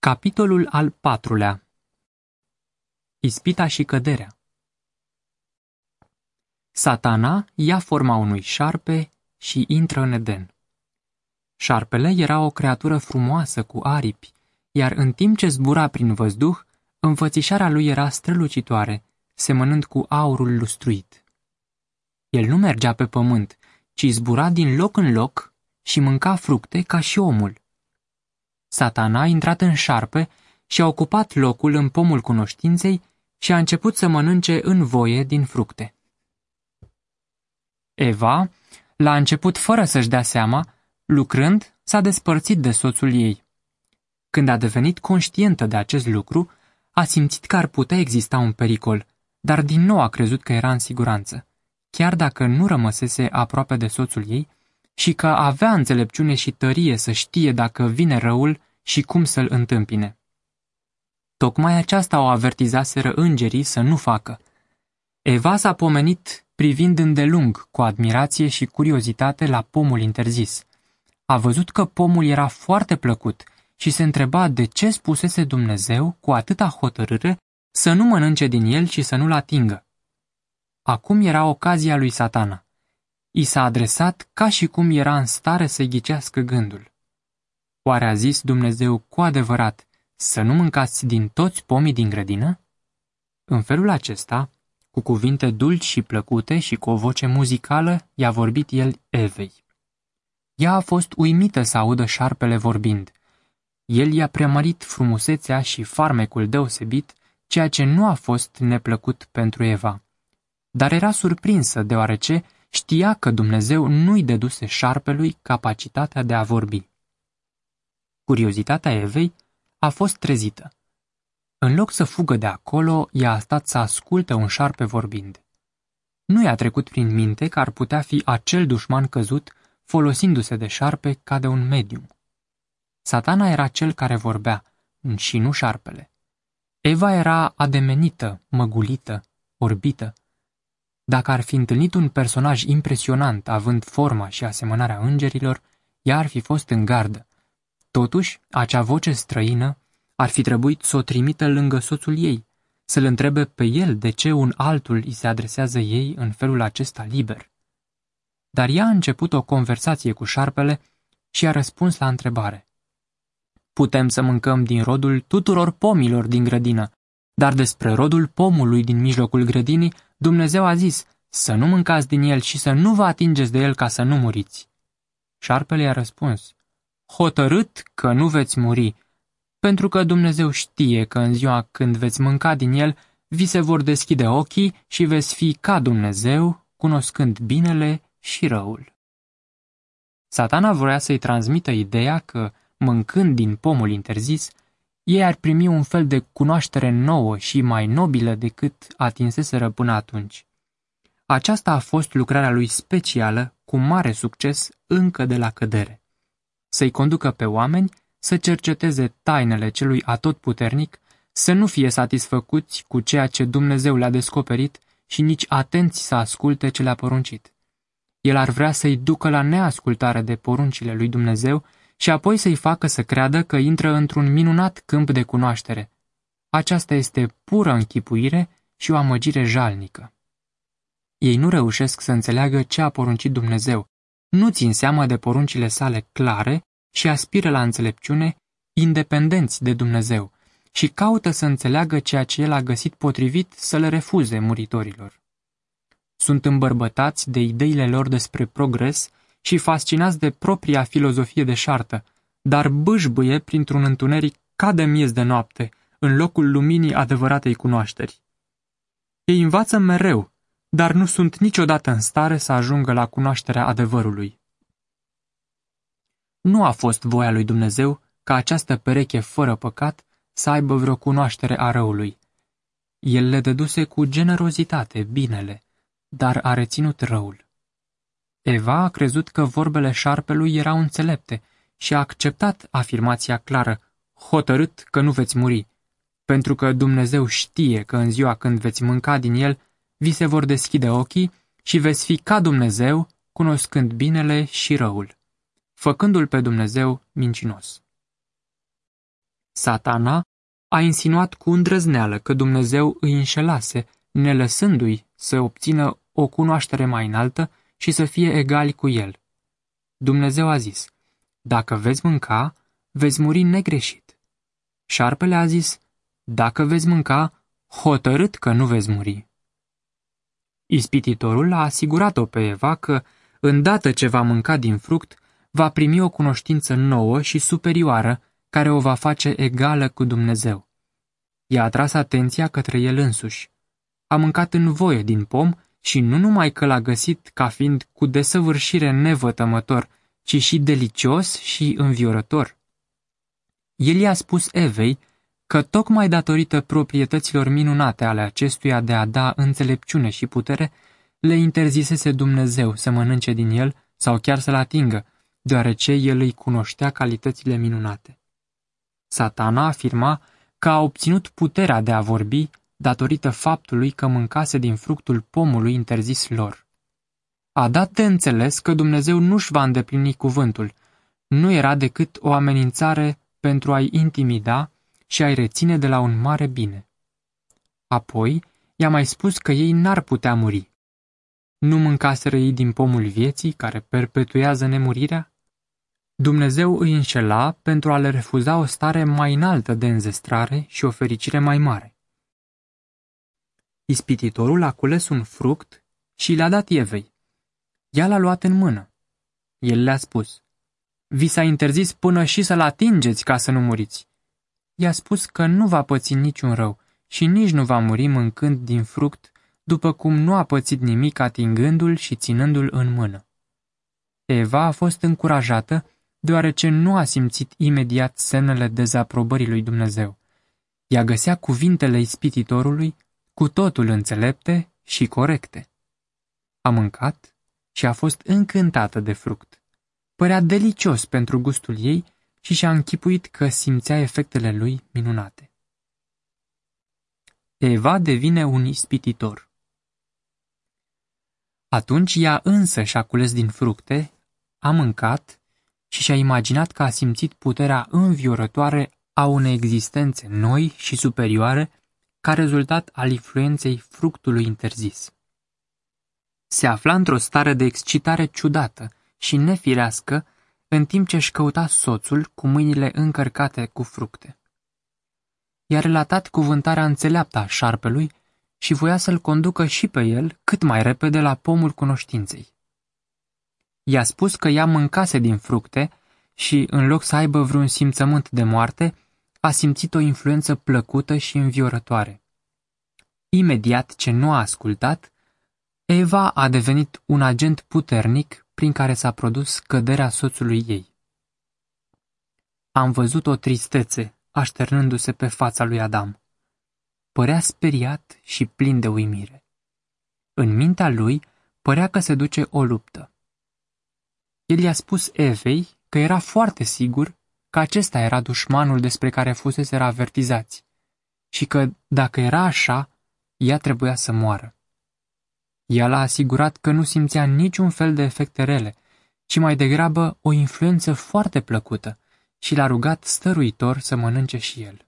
Capitolul al patrulea Ispita și căderea Satana ia forma unui șarpe și intră în Eden. Șarpele era o creatură frumoasă cu aripi, iar în timp ce zbura prin văzduh, înfățișarea lui era strălucitoare, semănând cu aurul lustruit. El nu mergea pe pământ, ci zbura din loc în loc și mânca fructe ca și omul. Satana a intrat în șarpe și a ocupat locul în pomul cunoștinței și a început să mănânce în voie din fructe. Eva, la început fără să-și dea seama, lucrând, s-a despărțit de soțul ei. Când a devenit conștientă de acest lucru, a simțit că ar putea exista un pericol, dar din nou a crezut că era în siguranță, chiar dacă nu rămăsese aproape de soțul ei, și că avea înțelepciune și tărie să știe dacă vine răul și cum să-l întâmpine. Tocmai aceasta o avertizaseră îngerii să nu facă. Eva s-a pomenit privind îndelung, cu admirație și curiozitate, la pomul interzis. A văzut că pomul era foarte plăcut și se întreba de ce spusese Dumnezeu cu atâta hotărâre să nu mănânce din el și să nu-l atingă. Acum era ocazia lui satana. I s-a adresat ca și cum era în stare să-i ghicească gândul. Oare a zis Dumnezeu cu adevărat să nu mâncați din toți pomii din grădină? În felul acesta, cu cuvinte dulci și plăcute și cu o voce muzicală, i-a vorbit el Evei. Ea a fost uimită să audă șarpele vorbind. El i-a preamărit frumusețea și farmecul deosebit, ceea ce nu a fost neplăcut pentru Eva. Dar era surprinsă, deoarece știa că Dumnezeu nu-i deduse șarpelui capacitatea de a vorbi. Curiozitatea Evei a fost trezită. În loc să fugă de acolo, ea a stat să asculte un șarpe vorbind. Nu i-a trecut prin minte că ar putea fi acel dușman căzut folosindu-se de șarpe ca de un medium. Satana era cel care vorbea, și nu șarpele. Eva era ademenită, măgulită, orbită. Dacă ar fi întâlnit un personaj impresionant, având forma și asemănarea îngerilor, ea ar fi fost în gardă. Totuși, acea voce străină ar fi trebuit să o trimită lângă soțul ei, să-l întrebe pe el de ce un altul îi se adresează ei în felul acesta liber. Dar ea a început o conversație cu șarpele și a răspuns la întrebare. Putem să mâncăm din rodul tuturor pomilor din grădină, dar despre rodul pomului din mijlocul grădinii, Dumnezeu a zis să nu mâncați din el și să nu vă atingeți de el ca să nu muriți. Șarpele i-a răspuns, hotărât că nu veți muri, pentru că Dumnezeu știe că în ziua când veți mânca din el, vi se vor deschide ochii și veți fi ca Dumnezeu, cunoscând binele și răul. Satana vrea să-i transmită ideea că, mâncând din pomul interzis, ei ar primi un fel de cunoaștere nouă și mai nobilă decât atinseseră până atunci. Aceasta a fost lucrarea lui specială, cu mare succes, încă de la cădere. Să-i conducă pe oameni să cerceteze tainele celui atotputernic, să nu fie satisfăcuți cu ceea ce Dumnezeu le-a descoperit și nici atenți să asculte ce le-a poruncit. El ar vrea să-i ducă la neascultare de poruncile lui Dumnezeu și apoi să-i facă să creadă că intră într-un minunat câmp de cunoaștere. Aceasta este pură închipuire și o amăgire jalnică. Ei nu reușesc să înțeleagă ce a poruncit Dumnezeu, nu țin seama de poruncile sale clare și aspiră la înțelepciune, independenți de Dumnezeu, și caută să înțeleagă ceea ce El a găsit potrivit să le refuze muritorilor. Sunt îmbărbătați de ideile lor despre progres și fascinați de propria filozofie de șartă, dar bâșbâie printr-un întuneric ca de miez de noapte, în locul luminii adevăratei cunoașteri. Ei învață mereu, dar nu sunt niciodată în stare să ajungă la cunoașterea adevărului. Nu a fost voia lui Dumnezeu ca această pereche fără păcat să aibă vreo cunoaștere a răului. El le dăduse cu generozitate binele, dar a reținut răul. Eva a crezut că vorbele șarpelui erau înțelepte și a acceptat afirmația clară, hotărât că nu veți muri, pentru că Dumnezeu știe că în ziua când veți mânca din el, vi se vor deschide ochii și veți fi ca Dumnezeu, cunoscând binele și răul făcându-l pe Dumnezeu mincinos. Satana a insinuat cu îndrăzneală că Dumnezeu îi înșelase, nelăsându-i să obțină o cunoaștere mai înaltă și să fie egali cu el. Dumnezeu a zis, dacă veți mânca, veți muri negreșit. Șarpele a zis, dacă veți mânca, hotărât că nu veți muri. Ispititorul a asigurat-o pe Eva că, îndată ce va mânca din fruct, va primi o cunoștință nouă și superioară care o va face egală cu Dumnezeu. I-a atras atenția către el însuși. A mâncat în voie din pom și nu numai că l-a găsit ca fiind cu desăvârșire nevătămător, ci și delicios și înviorător. El i-a spus Evei că tocmai datorită proprietăților minunate ale acestuia de a da înțelepciune și putere, le interzisese Dumnezeu să mănânce din el sau chiar să-l atingă, deoarece el îi cunoștea calitățile minunate. Satana afirma că a obținut puterea de a vorbi datorită faptului că mâncase din fructul pomului interzis lor. A dat de înțeles că Dumnezeu nu-și va îndeplini cuvântul, nu era decât o amenințare pentru a-i intimida și a-i reține de la un mare bine. Apoi i-a mai spus că ei n-ar putea muri. Nu mâncaseră ei din pomul vieții care perpetuează nemurirea? Dumnezeu îi înșela pentru a le refuza o stare mai înaltă de înzestrare și o fericire mai mare. Ispititorul a cules un fruct și l-a dat Evei. Ea l-a luat în mână. El le-a spus, Vi s-a interzis până și să-l atingeți ca să nu muriți. I-a spus că nu va păți niciun rău și nici nu va muri mâncând din fruct, după cum nu a pățit nimic atingându-l și ținându-l în mână. Eva a fost încurajată deoarece nu a simțit imediat semnele dezaprobării lui Dumnezeu. Ea găsea cuvintele ispititorului cu totul înțelepte și corecte. A mâncat și a fost încântată de fruct. Părea delicios pentru gustul ei și și-a închipuit că simțea efectele lui minunate. Eva devine un ispititor. Atunci ea însă și-a cules din fructe, a mâncat și și-a imaginat că a simțit puterea înviorătoare a unei existențe noi și superioare ca rezultat al influenței fructului interzis. Se afla într-o stare de excitare ciudată și nefirească în timp ce își căuta soțul cu mâinile încărcate cu fructe. I-a relatat cuvântarea înțeleaptă a șarpelui și voia să-l conducă și pe el cât mai repede la pomul cunoștinței. I-a spus că ea mâncase din fructe și, în loc să aibă vreun simțământ de moarte, a simțit o influență plăcută și înviorătoare. Imediat ce nu a ascultat, Eva a devenit un agent puternic prin care s-a produs căderea soțului ei. Am văzut o tristețe așternându-se pe fața lui Adam. Părea speriat și plin de uimire. În mintea lui părea că se duce o luptă. El i-a spus Evei că era foarte sigur că acesta era dușmanul despre care fusese avertizați și că, dacă era așa, ea trebuia să moară. Ea l-a asigurat că nu simțea niciun fel de efecte rele, ci mai degrabă o influență foarte plăcută și l-a rugat stăruitor să mănânce și el.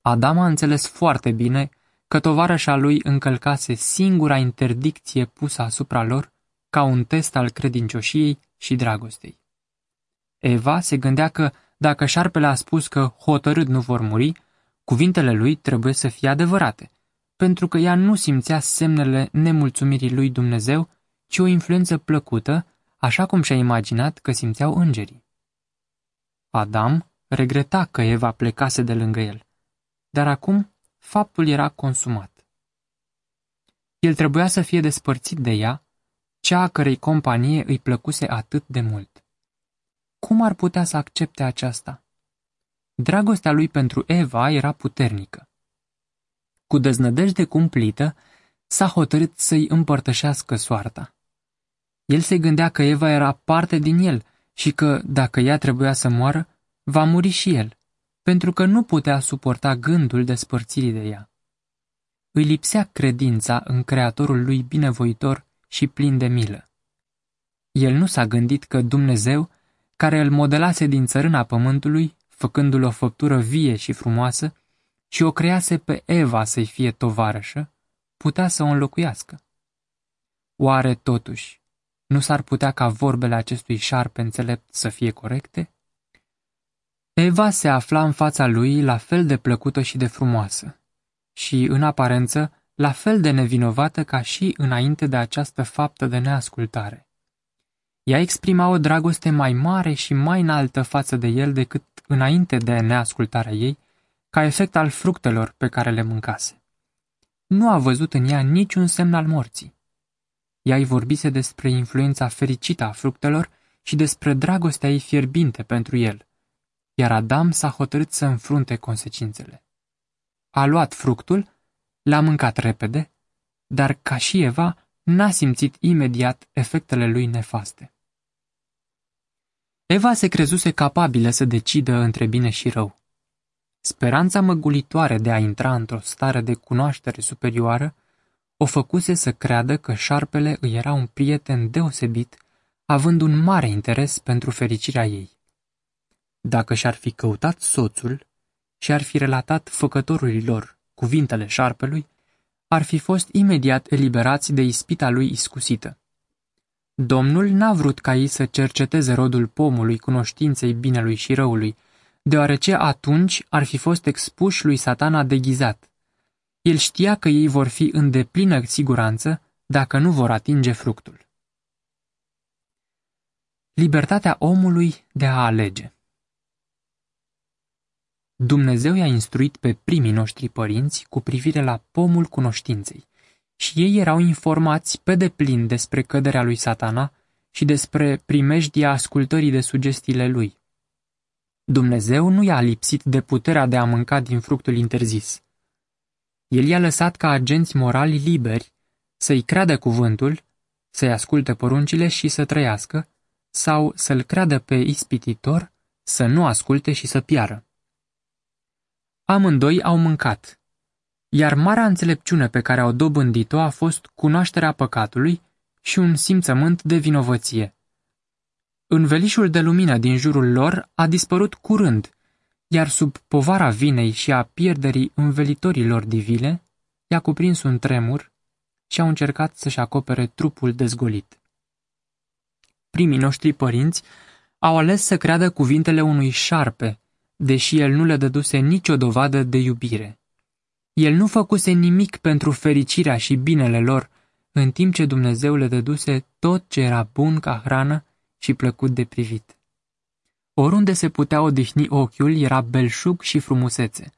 Adam a înțeles foarte bine că tovarășa lui încălcase singura interdicție pusă asupra lor ca un test al credincioșiei și dragostei. Eva se gândea că, dacă șarpele a spus că hotărât nu vor muri, cuvintele lui trebuie să fie adevărate, pentru că ea nu simțea semnele nemulțumirii lui Dumnezeu, ci o influență plăcută, așa cum și-a imaginat că simțeau îngerii. Adam regreta că Eva plecase de lângă el, dar acum faptul era consumat. El trebuia să fie despărțit de ea, cea a cărei companie îi plăcuse atât de mult. Cum ar putea să accepte aceasta? Dragostea lui pentru Eva era puternică. Cu deznădejde cumplită, s-a hotărât să-i împărtășească soarta. El se gândea că Eva era parte din el și că, dacă ea trebuia să moară, va muri și el, pentru că nu putea suporta gândul despărțirii de ea. Îi lipsea credința în Creatorul lui binevoitor și plin de milă. El nu s-a gândit că Dumnezeu, care îl modelase din țărâna pământului, făcându-l o făptură vie și frumoasă, și o crease pe Eva să-i fie tovarășă, putea să o înlocuiască. Oare, totuși, nu s-ar putea ca vorbele acestui șarpe înțelept să fie corecte? Eva se afla în fața lui la fel de plăcută și de frumoasă și, în aparență, la fel de nevinovată ca și înainte de această faptă de neascultare. Ea exprima o dragoste mai mare și mai înaltă față de el decât înainte de neascultarea ei, ca efect al fructelor pe care le mâncase. Nu a văzut în ea niciun semn al morții. Ea îi vorbise despre influența fericită a fructelor și despre dragostea ei fierbinte pentru el, iar Adam s-a hotărât să înfrunte consecințele. A luat fructul, l-a mâncat repede, dar ca și Eva, n-a simțit imediat efectele lui nefaste. Eva se crezuse capabilă să decidă între bine și rău. Speranța măgulitoare de a intra într-o stare de cunoaștere superioară o făcuse să creadă că șarpele îi era un prieten deosebit, având un mare interes pentru fericirea ei. Dacă și-ar fi căutat soțul și ar fi relatat făcătorului lor cuvintele șarpelui, ar fi fost imediat eliberați de ispita lui iscusită. Domnul n-a vrut ca ei să cerceteze rodul pomului cunoștinței binelui și răului, deoarece atunci ar fi fost expuși lui satana deghizat. El știa că ei vor fi în deplină siguranță dacă nu vor atinge fructul. Libertatea omului de a alege Dumnezeu i-a instruit pe primii noștri părinți cu privire la pomul cunoștinței și ei erau informați pe deplin despre căderea lui satana și despre primejdia ascultării de sugestiile lui. Dumnezeu nu i-a lipsit de puterea de a mânca din fructul interzis. El i-a lăsat ca agenți morali liberi să-i creadă cuvântul, să-i asculte poruncile și să trăiască, sau să-l creadă pe ispititor, să nu asculte și să piară. Amândoi au mâncat, iar marea înțelepciune pe care au dobândit-o a fost cunoașterea păcatului și un simțământ de vinovăție. Învelișul de lumină din jurul lor a dispărut curând, iar sub povara vinei și a pierderii învelitorilor divine, i-a cuprins un tremur și au încercat să-și acopere trupul dezgolit. Primii noștri părinți au ales să creadă cuvintele unui șarpe, deși el nu le dăduse nicio dovadă de iubire. El nu făcuse nimic pentru fericirea și binele lor, în timp ce Dumnezeu le dăduse tot ce era bun ca hrană și plăcut de privit. Oriunde se putea odihni ochiul era belșug și frumusețe.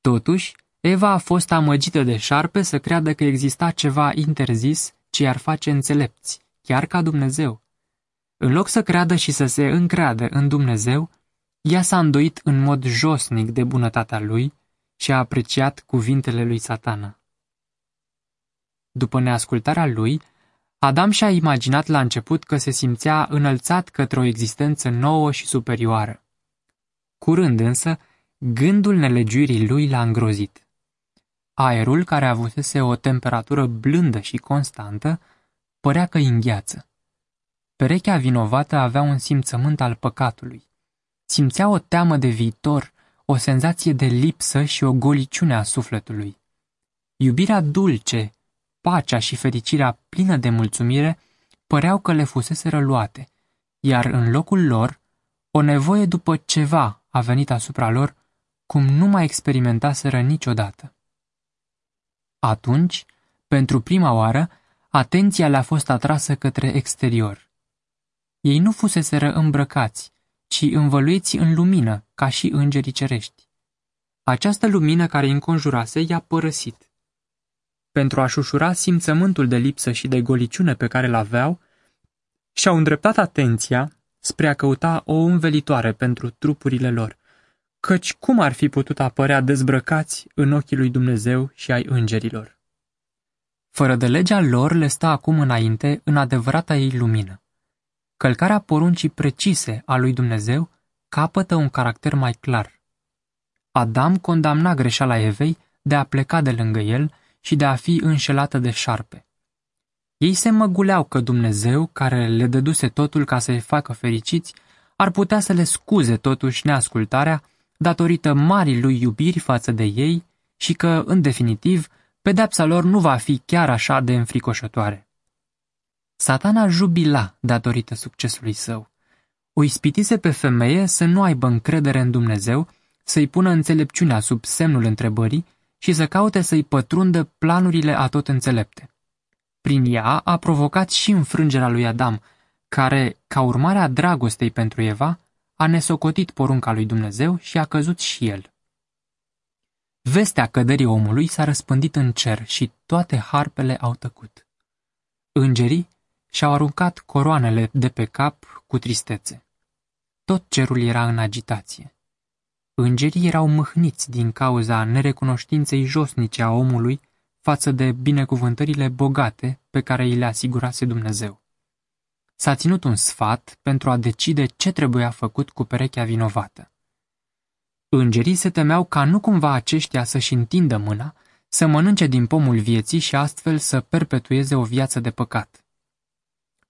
Totuși, Eva a fost amăgită de șarpe să creadă că exista ceva interzis ce i-ar face înțelepți, chiar ca Dumnezeu. În loc să creadă și să se încreadă în Dumnezeu, ea s-a îndoit în mod josnic de bunătatea lui și a apreciat cuvintele lui satana. După neascultarea lui, Adam și-a imaginat la început că se simțea înălțat către o existență nouă și superioară. Curând însă, gândul nelegiuirii lui l-a îngrozit. Aerul, care avusese o temperatură blândă și constantă, părea că îngheață. Perechea vinovată avea un simțământ al păcatului. Simțea o teamă de viitor, o senzație de lipsă și o goliciune a sufletului. Iubirea dulce, pacea și fericirea plină de mulțumire păreau că le fusese răluate, iar în locul lor, o nevoie după ceva a venit asupra lor cum nu mai experimentaseră niciodată. Atunci, pentru prima oară, atenția le-a fost atrasă către exterior. Ei nu fuseseră îmbrăcați, ci învăluiți în lumină, ca și îngerii cerești. Această lumină care îi înconjurase i-a părăsit. Pentru a-și ușura simțământul de lipsă și de goliciune pe care l-aveau, și-au îndreptat atenția spre a căuta o învelitoare pentru trupurile lor, căci cum ar fi putut apărea dezbrăcați în ochii lui Dumnezeu și ai îngerilor? Fără de legea lor le stă acum înainte în adevărata ei lumină. Călcarea poruncii precise a lui Dumnezeu capătă un caracter mai clar. Adam condamna greșeala Evei de a pleca de lângă el și de a fi înșelată de șarpe. Ei se măguleau că Dumnezeu, care le dăduse totul ca să-i facă fericiți, ar putea să le scuze totuși neascultarea datorită marii lui iubiri față de ei și că, în definitiv, pedepsa lor nu va fi chiar așa de înfricoșătoare. Satana jubila datorită succesului său. O ispitise pe femeie să nu aibă încredere în Dumnezeu, să-i pună înțelepciunea sub semnul întrebării și să caute să-i pătrundă planurile atot înțelepte. Prin ea a provocat și înfrângerea lui Adam, care, ca urmare a dragostei pentru Eva, a nesocotit porunca lui Dumnezeu și a căzut și el. Vestea căderii omului s-a răspândit în cer și toate harpele au tăcut. Îngerii și-au aruncat coroanele de pe cap cu tristețe. Tot cerul era în agitație. Îngerii erau mâhniți din cauza nerecunoștinței josnice a omului față de binecuvântările bogate pe care îi le asigurase Dumnezeu. S-a ținut un sfat pentru a decide ce trebuia făcut cu perechea vinovată. Îngerii se temeau ca nu cumva aceștia să-și întindă mâna, să mănânce din pomul vieții și astfel să perpetueze o viață de păcat.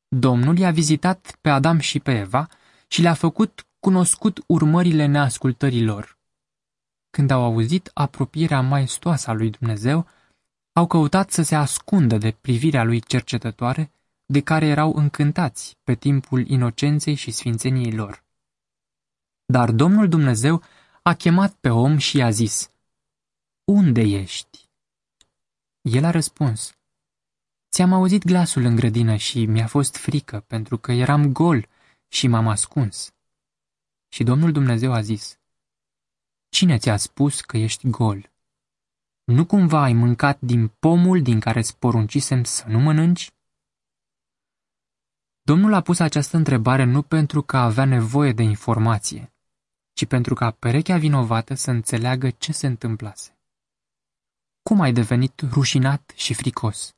Domnul i-a vizitat pe Adam și pe Eva și le-a făcut cunoscut urmările neascultării lor. Când au auzit apropierea maestoasă a lui Dumnezeu, au căutat să se ascundă de privirea lui cercetătoare, de care erau încântați pe timpul inocenței și sfințeniei lor. Dar Domnul Dumnezeu a chemat pe om și i-a zis, Unde ești? El a răspuns, Ți-am auzit glasul în grădină și mi-a fost frică, pentru că eram gol și m-am ascuns. Și Domnul Dumnezeu a zis, Cine ți-a spus că ești gol? Nu cumva ai mâncat din pomul din care îți poruncisem să nu mănânci? Domnul a pus această întrebare nu pentru că avea nevoie de informație, ci pentru ca perechea vinovată să înțeleagă ce se întâmplase. Cum ai devenit rușinat și fricos?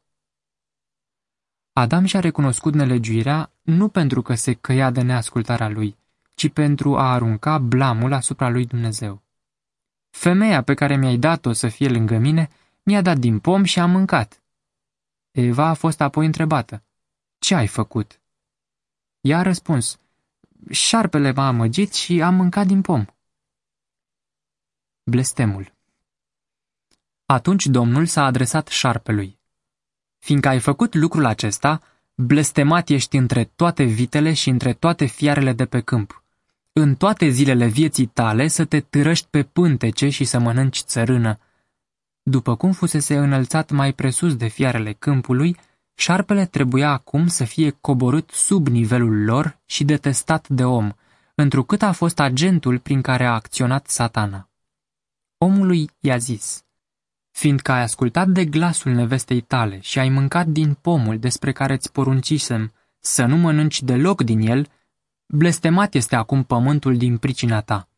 Adam și-a recunoscut nelegiuirea nu pentru că se căia de neascultarea lui, ci pentru a arunca blamul asupra lui Dumnezeu. Femeia pe care mi-ai dat-o să fie lângă mine mi-a dat din pom și am mâncat. Eva a fost apoi întrebată, Ce ai făcut? Ea a răspuns, Șarpele m-a amăgit și am mâncat din pom. Blestemul Atunci Domnul s-a adresat șarpelui. Fiindcă ai făcut lucrul acesta, blestemat ești între toate vitele și între toate fiarele de pe câmp. În toate zilele vieții tale să te târăști pe pântece și să mănânci țărână. După cum fusese înălțat mai presus de fiarele câmpului, șarpele trebuia acum să fie coborât sub nivelul lor și detestat de om, întrucât a fost agentul prin care a acționat satana. Omului i-a zis, Fiindcă ai ascultat de glasul nevestei tale și ai mâncat din pomul despre care îți poruncisem să nu mănânci deloc din el, blestemat este acum pământul din pricina ta.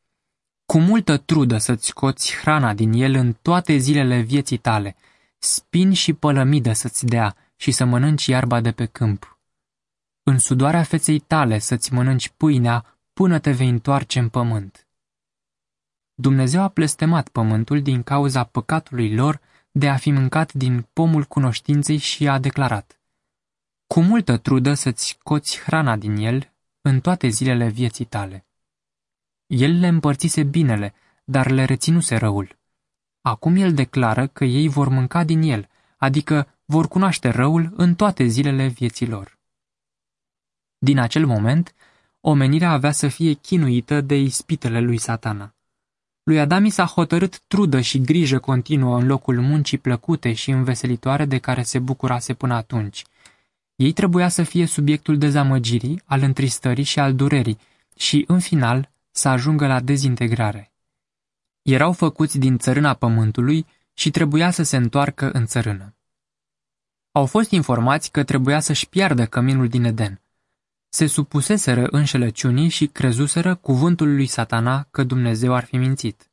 Cu multă trudă să-ți scoți hrana din el în toate zilele vieții tale, spin și pălămidă să-ți dea și să mănânci iarba de pe câmp. În sudoarea feței tale să-ți mănânci pâinea până te vei întoarce în pământ. Dumnezeu a plestemat pământul din cauza păcatului lor de a fi mâncat din pomul cunoștinței și a declarat Cu multă trudă să-ți scoți hrana din el în toate zilele vieții tale. El le împărțise binele, dar le reținuse răul. Acum el declară că ei vor mânca din el, adică vor cunoaște răul în toate zilele vieții lor. Din acel moment, omenirea avea să fie chinuită de ispitele lui satana. Lui Adami s-a hotărât trudă și grijă continuă în locul muncii plăcute și înveselitoare de care se bucurase până atunci. Ei trebuia să fie subiectul dezamăgirii, al întristării și al durerii și, în final, să ajungă la dezintegrare. Erau făcuți din țărâna pământului și trebuia să se întoarcă în țărână. Au fost informați că trebuia să-și piardă căminul din Eden – se supuseseră înșelăciunii și crezuseră cuvântul lui satana că Dumnezeu ar fi mințit.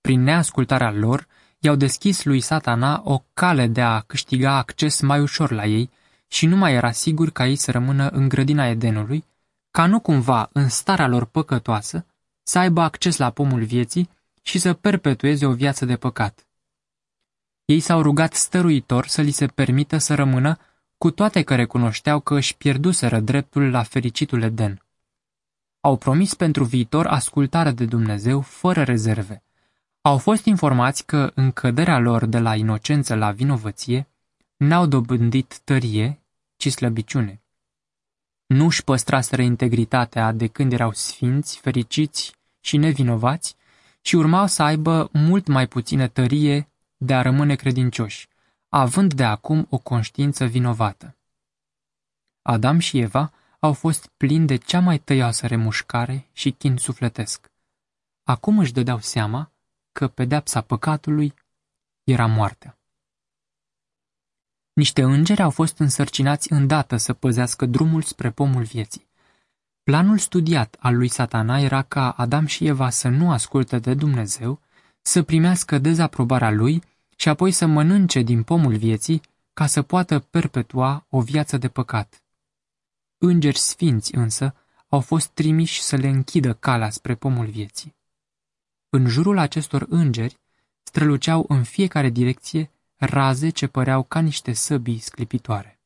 Prin neascultarea lor, i-au deschis lui satana o cale de a câștiga acces mai ușor la ei și nu mai era sigur ca ei să rămână în grădina Edenului, ca nu cumva, în starea lor păcătoasă, să aibă acces la pomul vieții și să perpetueze o viață de păcat. Ei s-au rugat stăruitor să li se permită să rămână cu toate că recunoșteau că își pierduseră dreptul la fericitul Eden. Au promis pentru viitor ascultarea de Dumnezeu fără rezerve. Au fost informați că în căderea lor de la inocență la vinovăție n-au dobândit tărie, ci slăbiciune. Nu își păstraseră integritatea de când erau sfinți, fericiți și nevinovați și urmau să aibă mult mai puțină tărie de a rămâne credincioși, având de acum o conștiință vinovată. Adam și Eva au fost plini de cea mai tăioasă remușcare și chin sufletesc. Acum își dădeau seama că pedepsa păcatului era moartea. Niște îngeri au fost însărcinați îndată să păzească drumul spre pomul vieții. Planul studiat al lui satana era ca Adam și Eva să nu asculte de Dumnezeu, să primească dezaprobarea lui și apoi să mănânce din pomul vieții ca să poată perpetua o viață de păcat. Îngeri sfinți însă au fost trimiși să le închidă calea spre pomul vieții. În jurul acestor îngeri străluceau în fiecare direcție raze ce păreau ca niște săbii sclipitoare.